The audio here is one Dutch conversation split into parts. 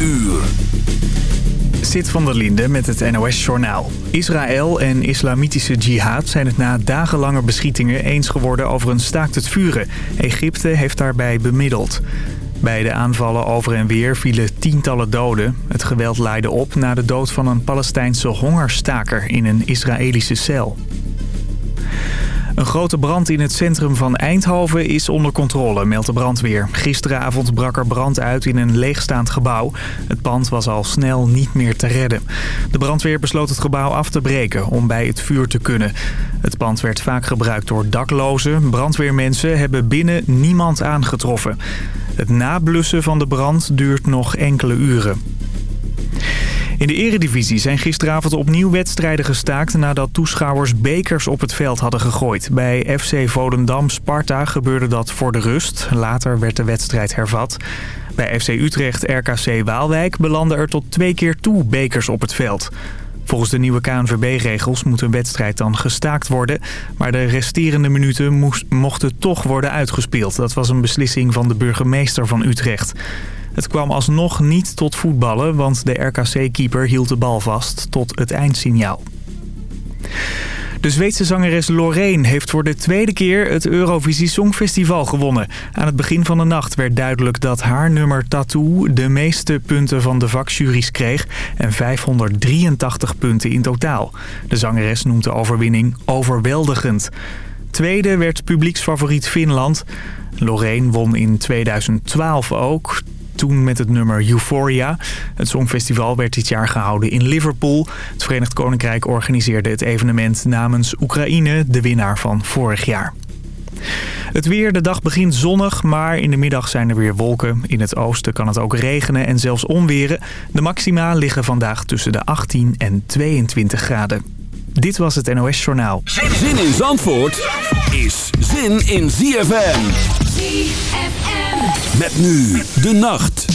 uur. Zit van der Linde met het NOS-journaal. Israël en islamitische jihad zijn het na dagenlange beschietingen eens geworden over een staakt het vuren. Egypte heeft daarbij bemiddeld. Bij de aanvallen over en weer vielen tientallen doden. Het geweld leidde op na de dood van een Palestijnse hongerstaker in een Israëlische cel. Een grote brand in het centrum van Eindhoven is onder controle, meldt de brandweer. Gisteravond brak er brand uit in een leegstaand gebouw. Het pand was al snel niet meer te redden. De brandweer besloot het gebouw af te breken om bij het vuur te kunnen. Het pand werd vaak gebruikt door daklozen. Brandweermensen hebben binnen niemand aangetroffen. Het nablussen van de brand duurt nog enkele uren. In de eredivisie zijn gisteravond opnieuw wedstrijden gestaakt... nadat toeschouwers bekers op het veld hadden gegooid. Bij FC Volendam-Sparta gebeurde dat voor de rust. Later werd de wedstrijd hervat. Bij FC Utrecht-RKC Waalwijk belanden er tot twee keer toe bekers op het veld. Volgens de nieuwe KNVB-regels moet een wedstrijd dan gestaakt worden. Maar de resterende minuten mochten toch worden uitgespeeld. Dat was een beslissing van de burgemeester van Utrecht. Het kwam alsnog niet tot voetballen, want de RKC-keeper hield de bal vast tot het eindsignaal. De Zweedse zangeres Loreen heeft voor de tweede keer het Eurovisie Songfestival gewonnen. Aan het begin van de nacht werd duidelijk dat haar nummer Tattoo de meeste punten van de vakjuries kreeg en 583 punten in totaal. De zangeres noemt de overwinning overweldigend. Tweede werd publieksfavoriet Finland. Loreen won in 2012 ook toen met het nummer Euphoria. Het Songfestival werd dit jaar gehouden in Liverpool. Het Verenigd Koninkrijk organiseerde het evenement namens Oekraïne, de winnaar van vorig jaar. Het weer, de dag begint zonnig, maar in de middag zijn er weer wolken. In het oosten kan het ook regenen en zelfs onweren. De maxima liggen vandaag tussen de 18 en 22 graden. Dit was het NOS Journaal. Zin in Zandvoort is zin in ZFM. ZFM. Met nu de nacht.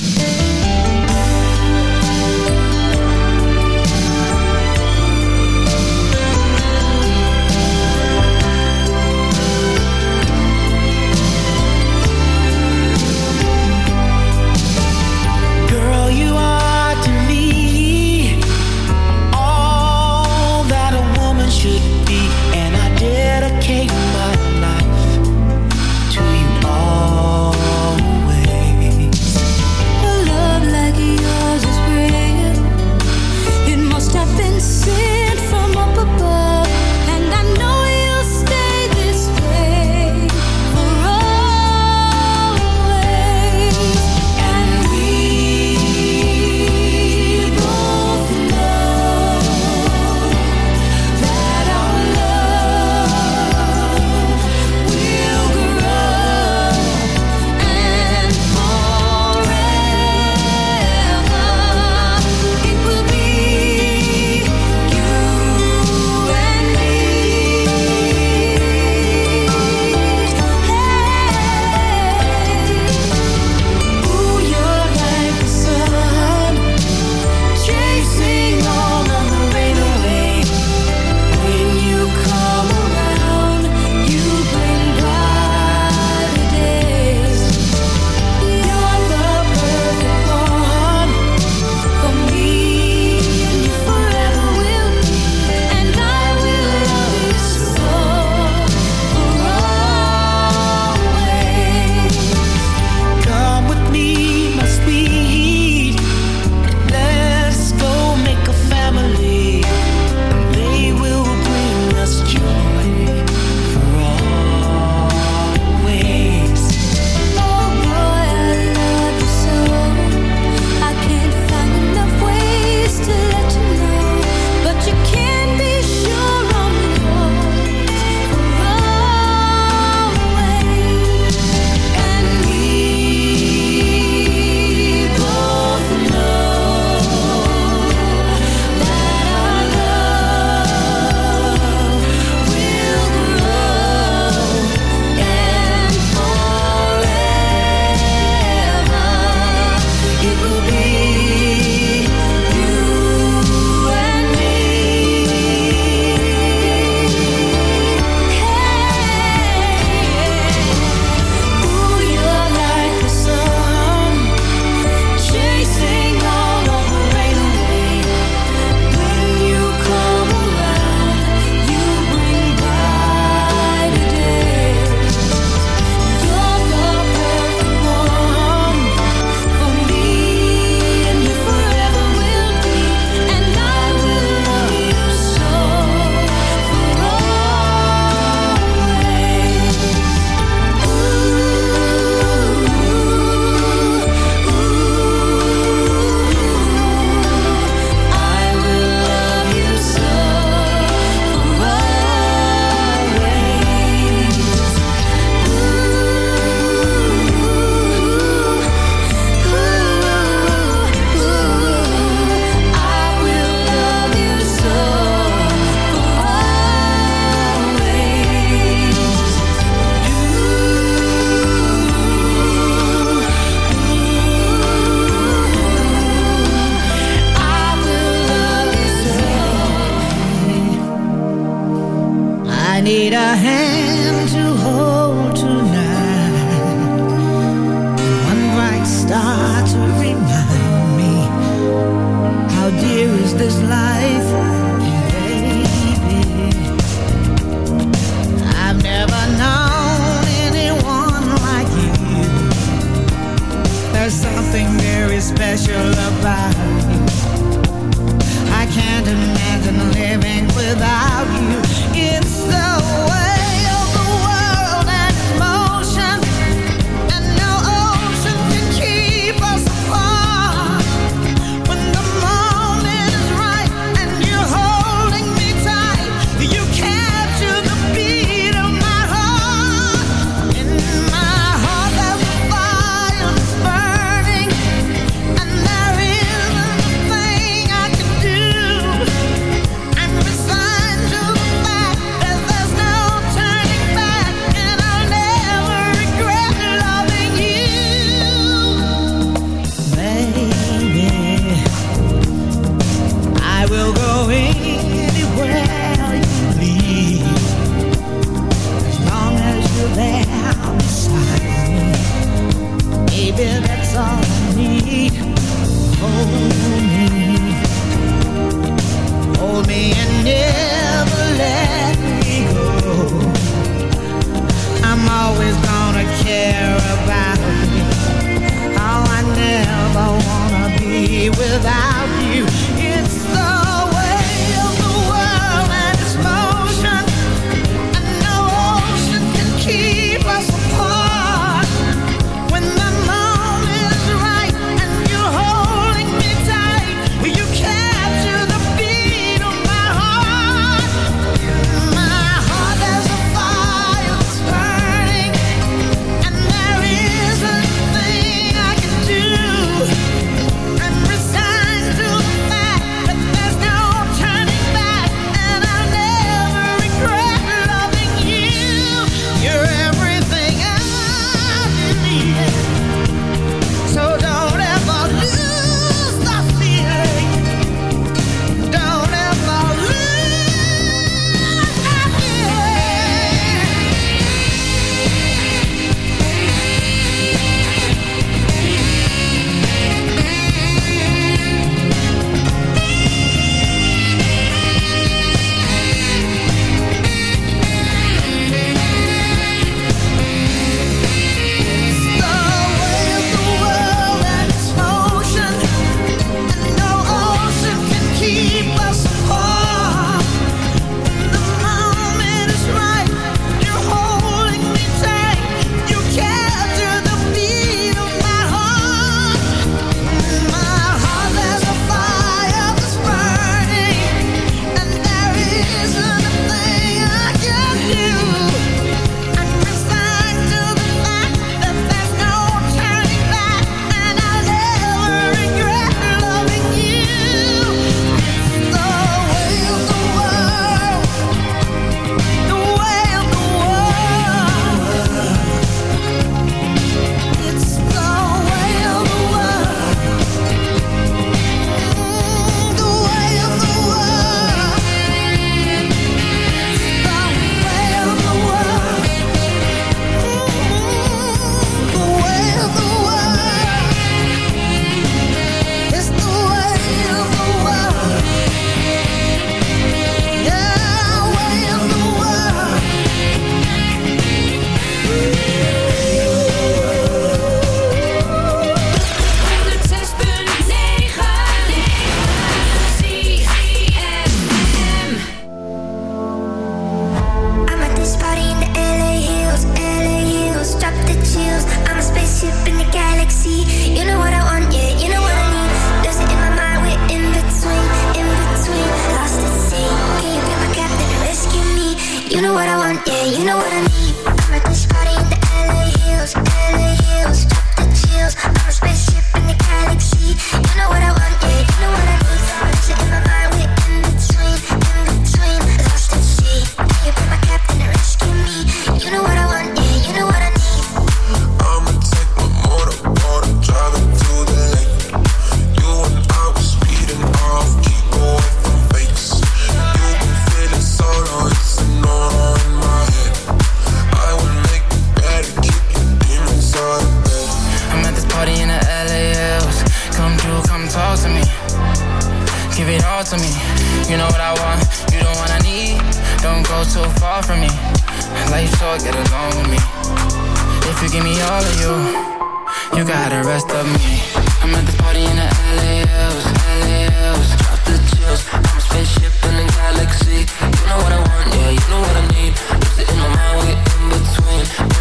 Me. Give it all to me. You know what I want, you the one I need. Don't go too far from me. Life short, get along with me. If you give me all of you, you got the rest of me. I'm at this party in the LALs, LALs. Drop the chills. I'm a spaceship in a galaxy. You know what I want, yeah, you know what I need. Lose it in my mind, we in between.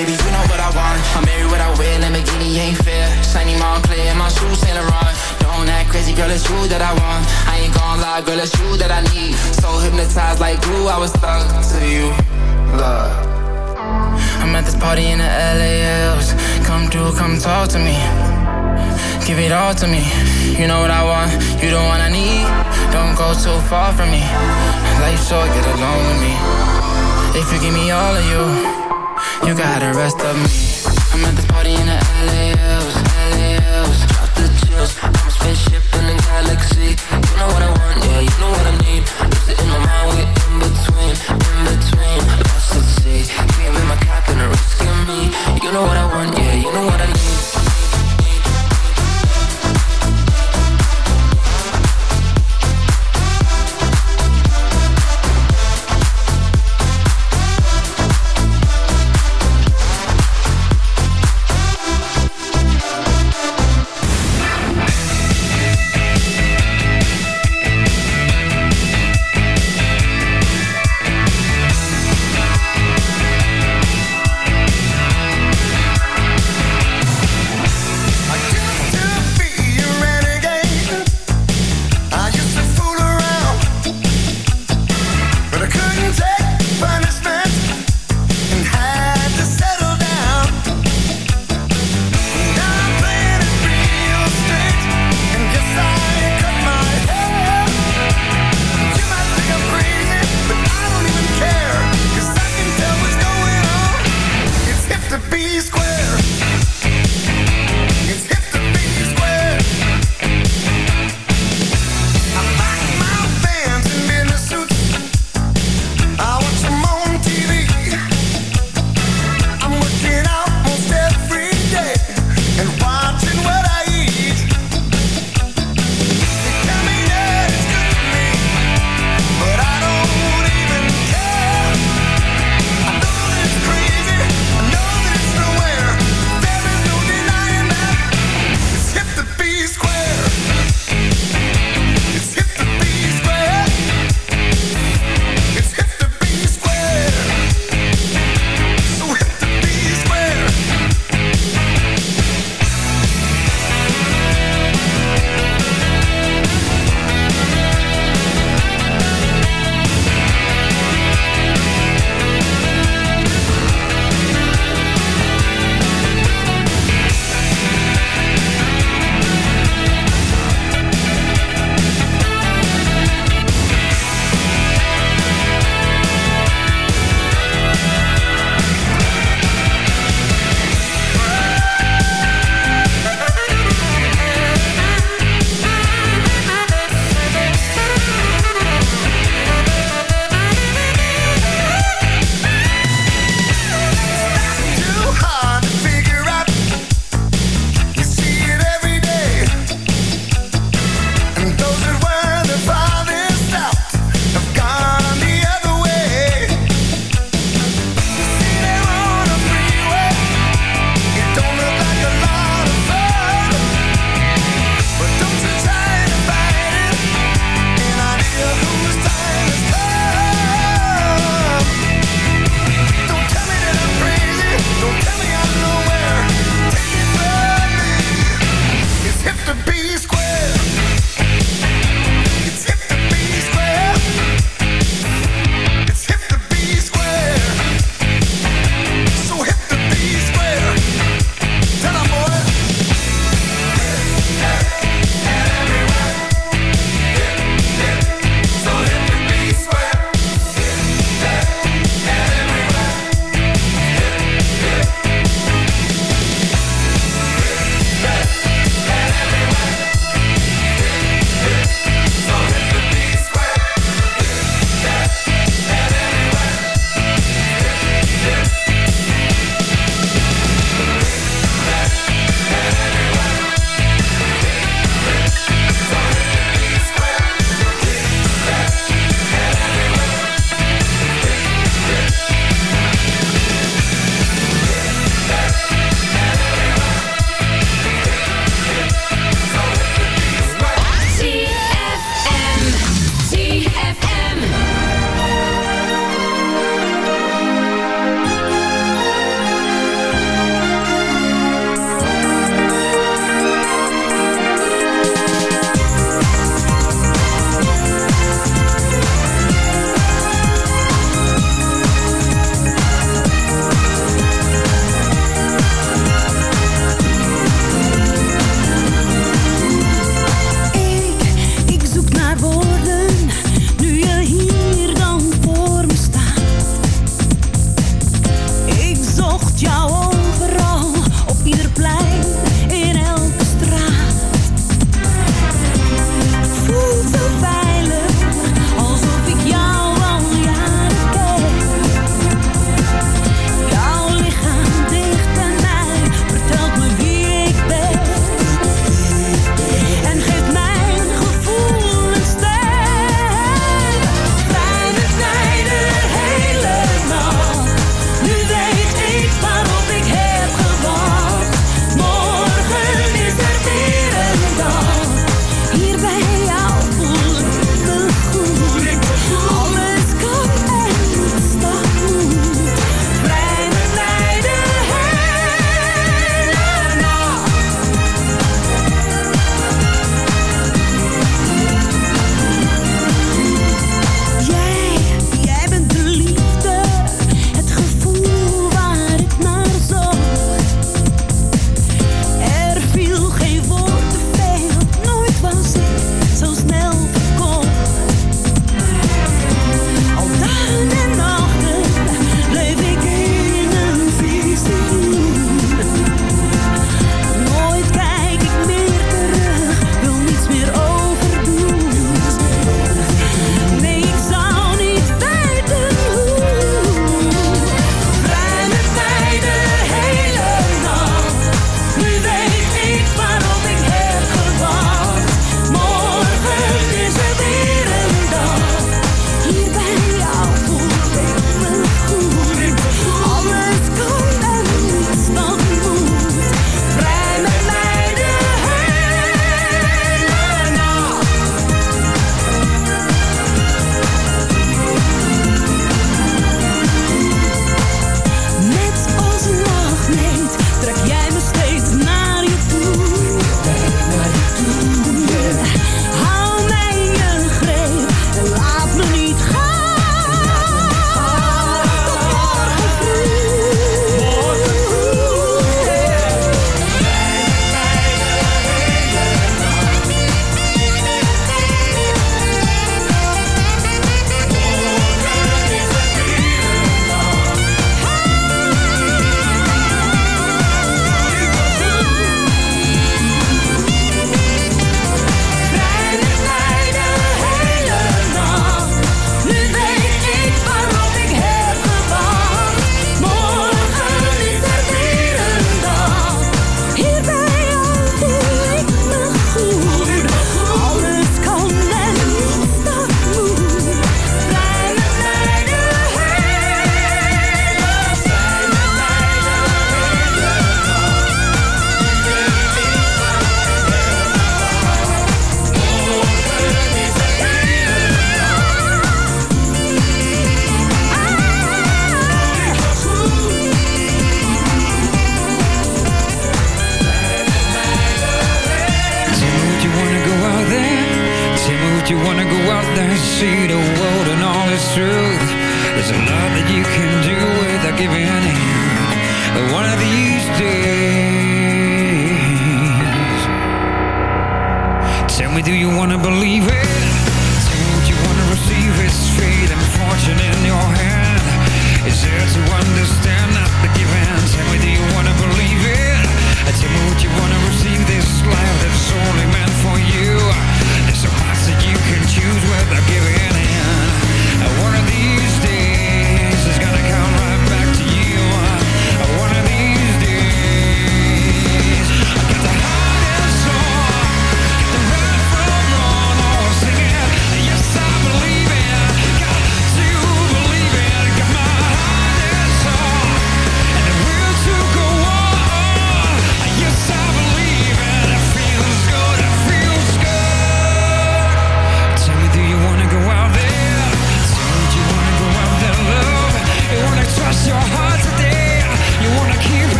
Baby, you know what I want. I'm married what I wear, Lamborghini ain't fair. Shiny Montclair, my shoes Saint Laurent. Don't act crazy, girl, it's you that I want. I ain't gonna lie, girl, it's you that I need. So hypnotized like glue, I was stuck to you. Love. I'm at this party in the LALs. Come through, come talk to me. Give it all to me. You know what I want, you the one I need. Don't go too far from me. Life short, get along with me. If you give me all of you, you got the rest of me. I'm at this party in the LALs, LALs. Drop the chills. I'm a spaceship in a galaxy. You know what I want, yeah, you know what I need. Lose it in my mind, we're in between, in between. Lost at sea. Cream in my captain, a risk in me. You know what I want, yeah, you know what I need.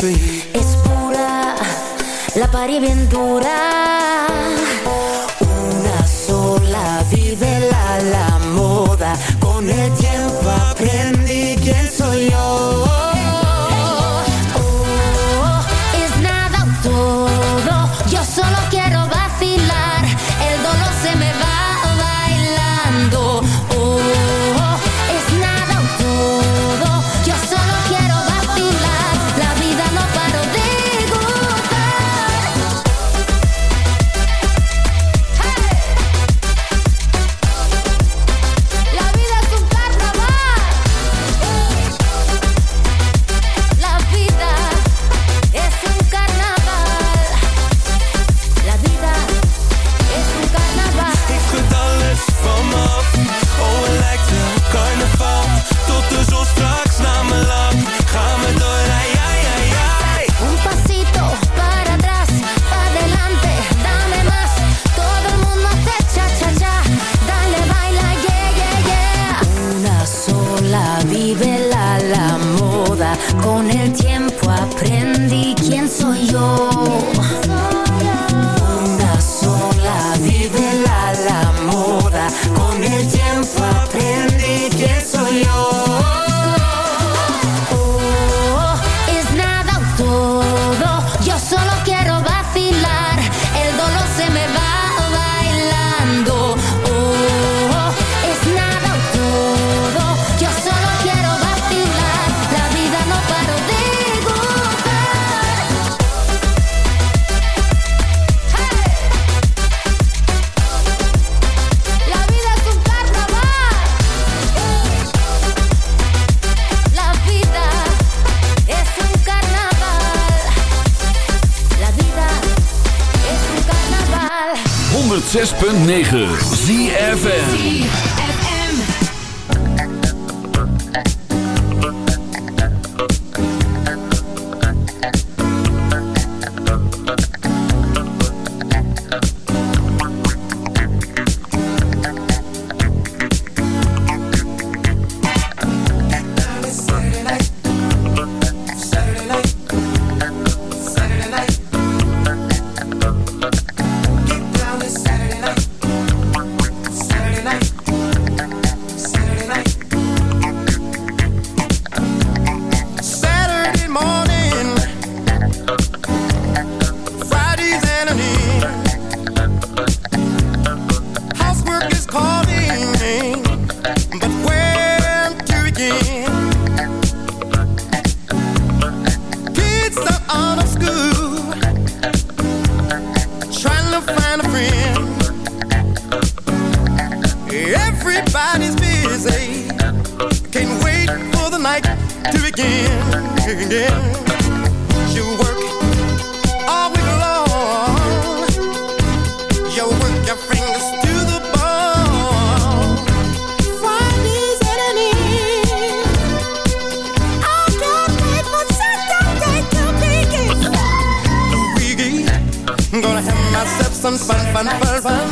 Es pura la party Con el tiempo aprendí quién soy yo. easy. Can't wait for the night to begin. She'll work all week long. You work your fingers to the bone. Friday's at an end. I can't wait for Saturday to begin. Luigi, I'm gonna have myself some fun, fun, fun, fun.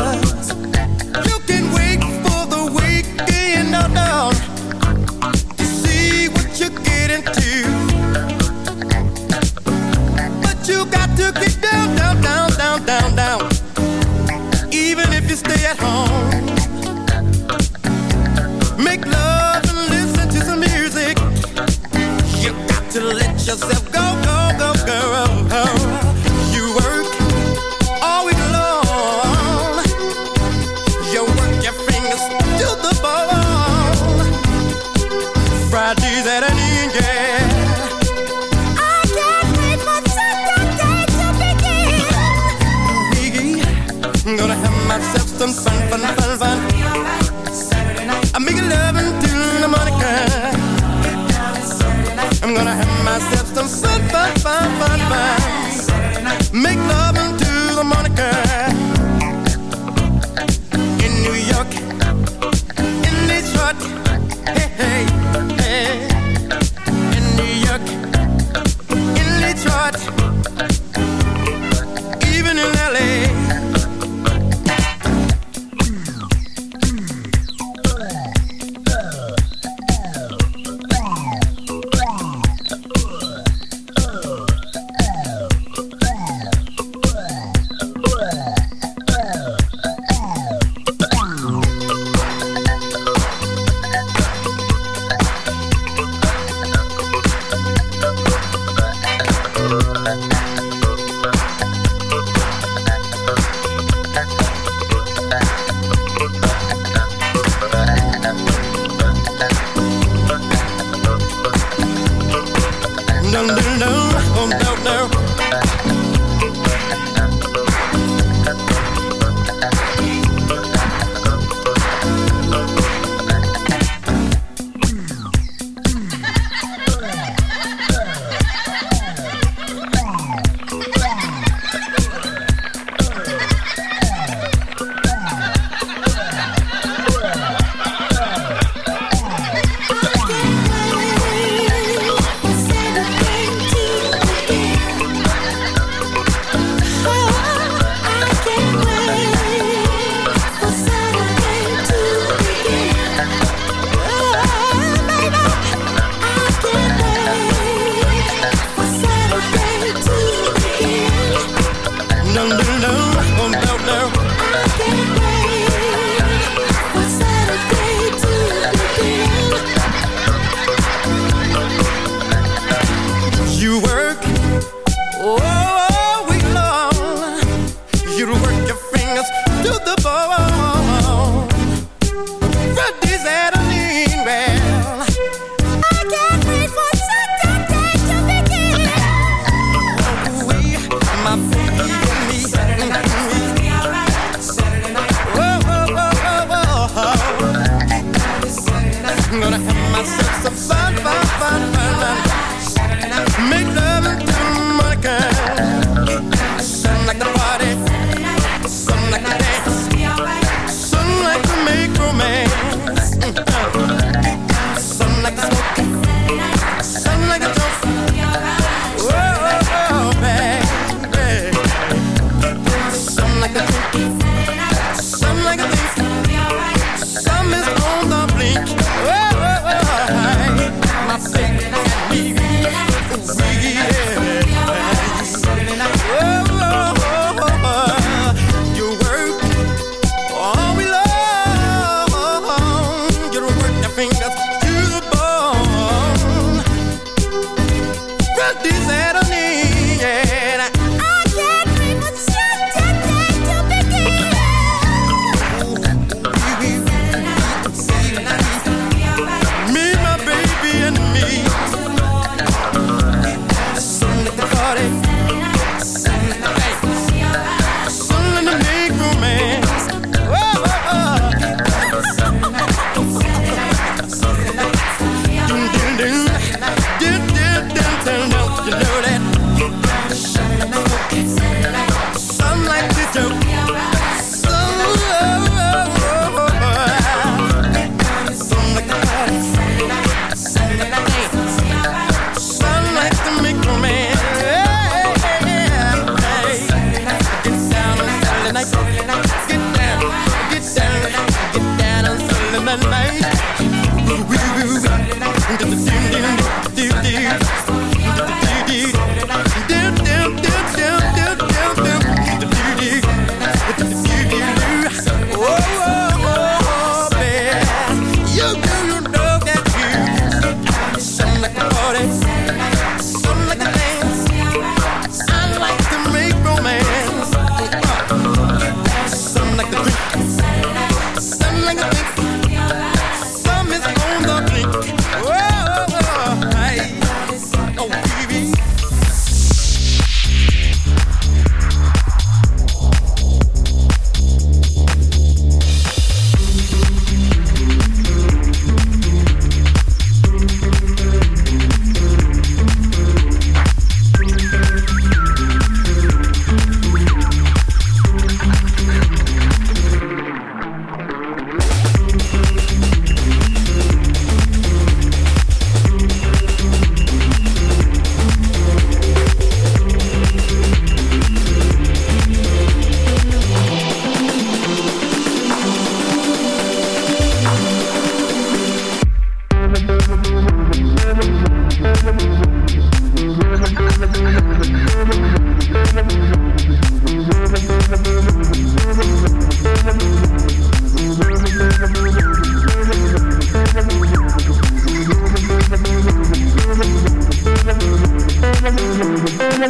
Let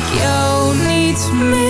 ik jou niet meer.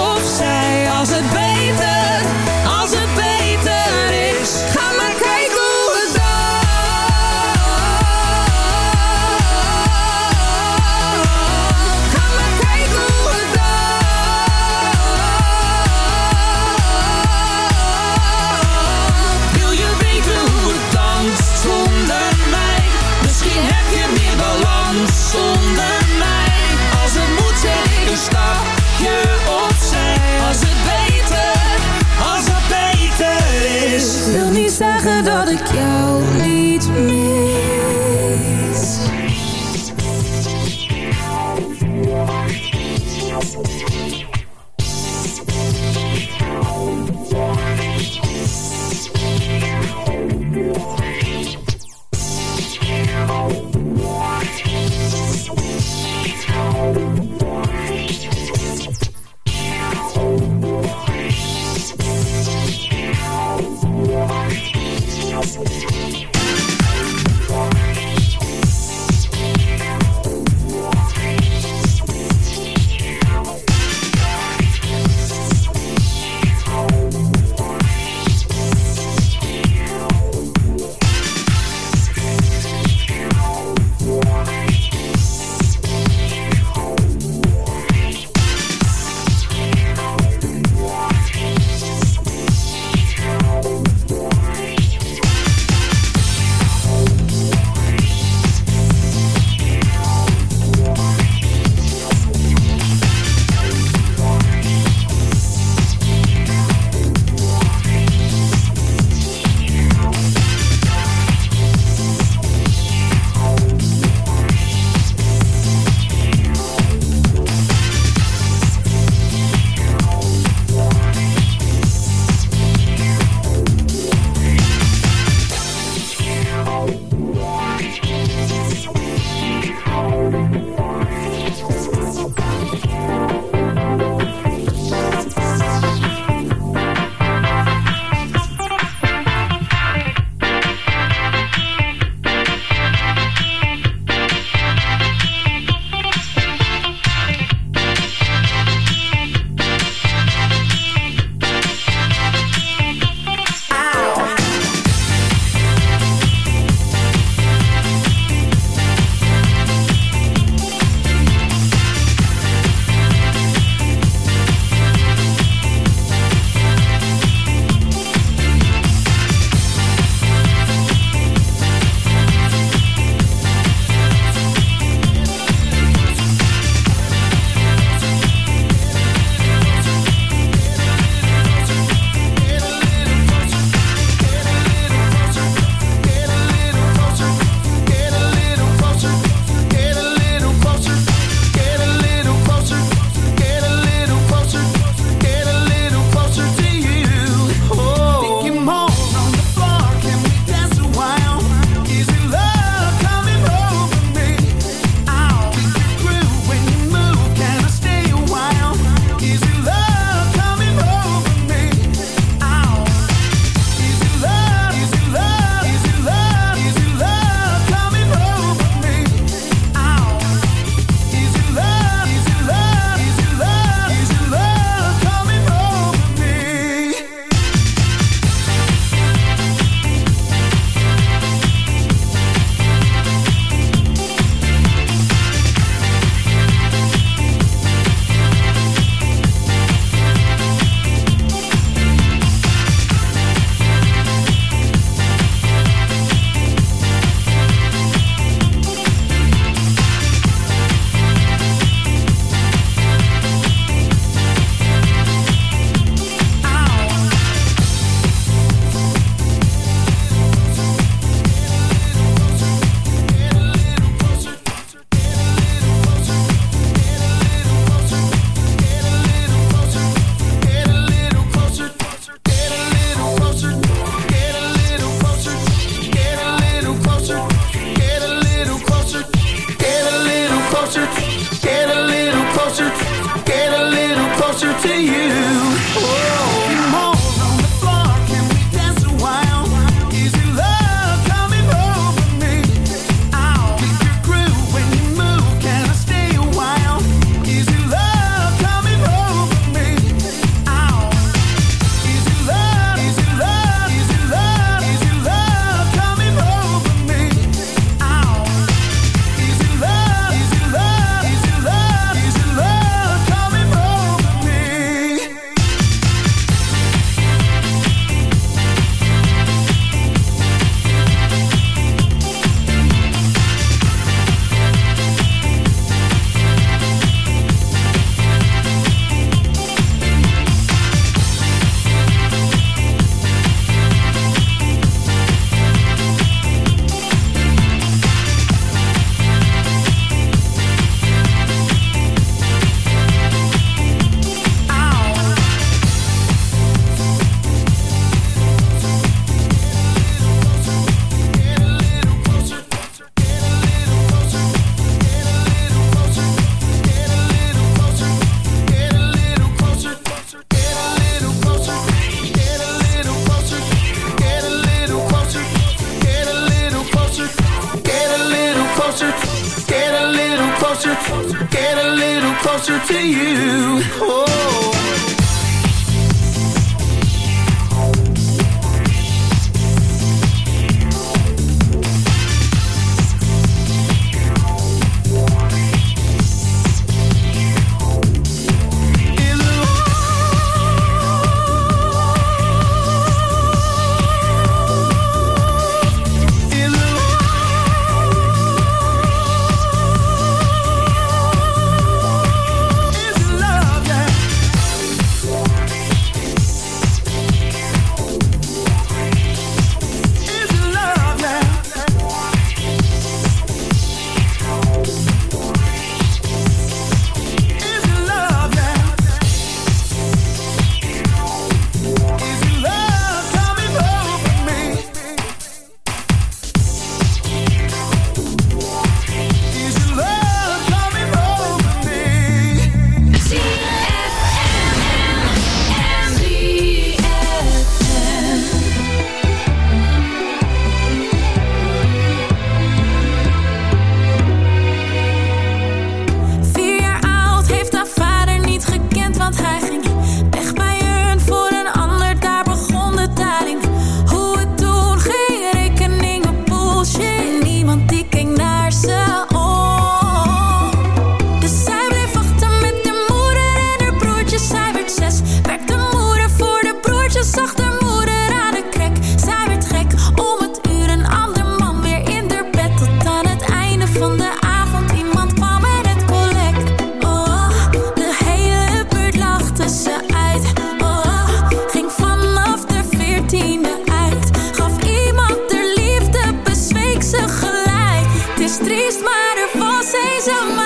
Een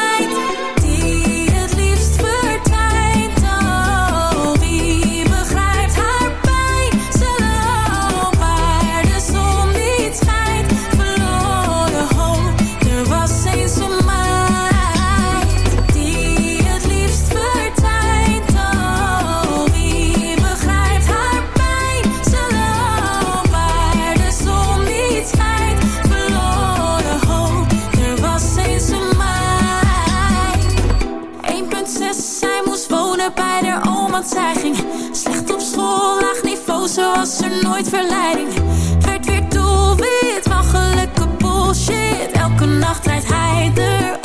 nooit verleiding. Werd weer doelwit van gelukkig bullshit. Elke nacht rijdt hij er